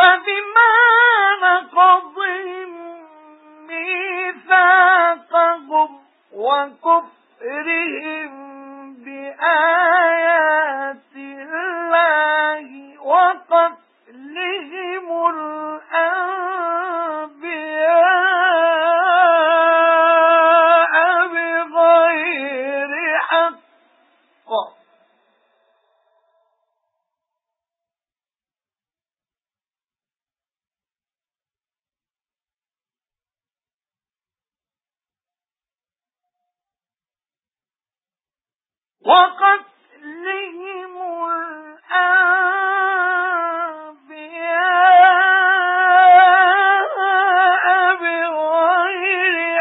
فبما نقضهم ميثاقهم وكفرهم بآيات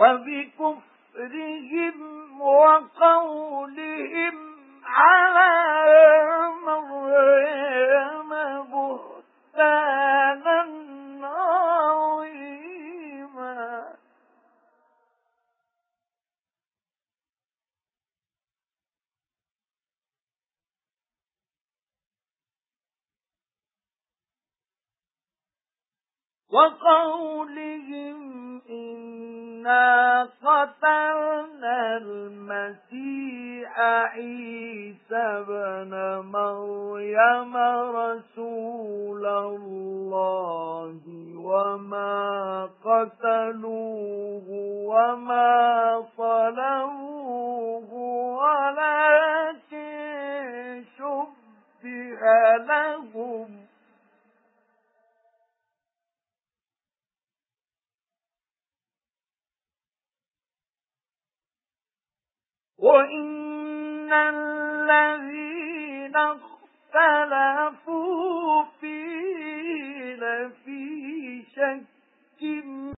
وبكفرهم وقولهم على مريم بهتانا عظيما. وقولهم إنا قتلنا المسيح عيسى بن مريم رسول الله وما قتلوه وما صلوه ولكن شبه لهم وَإِنَّ الَّذِينَ اخْتَلَفُوا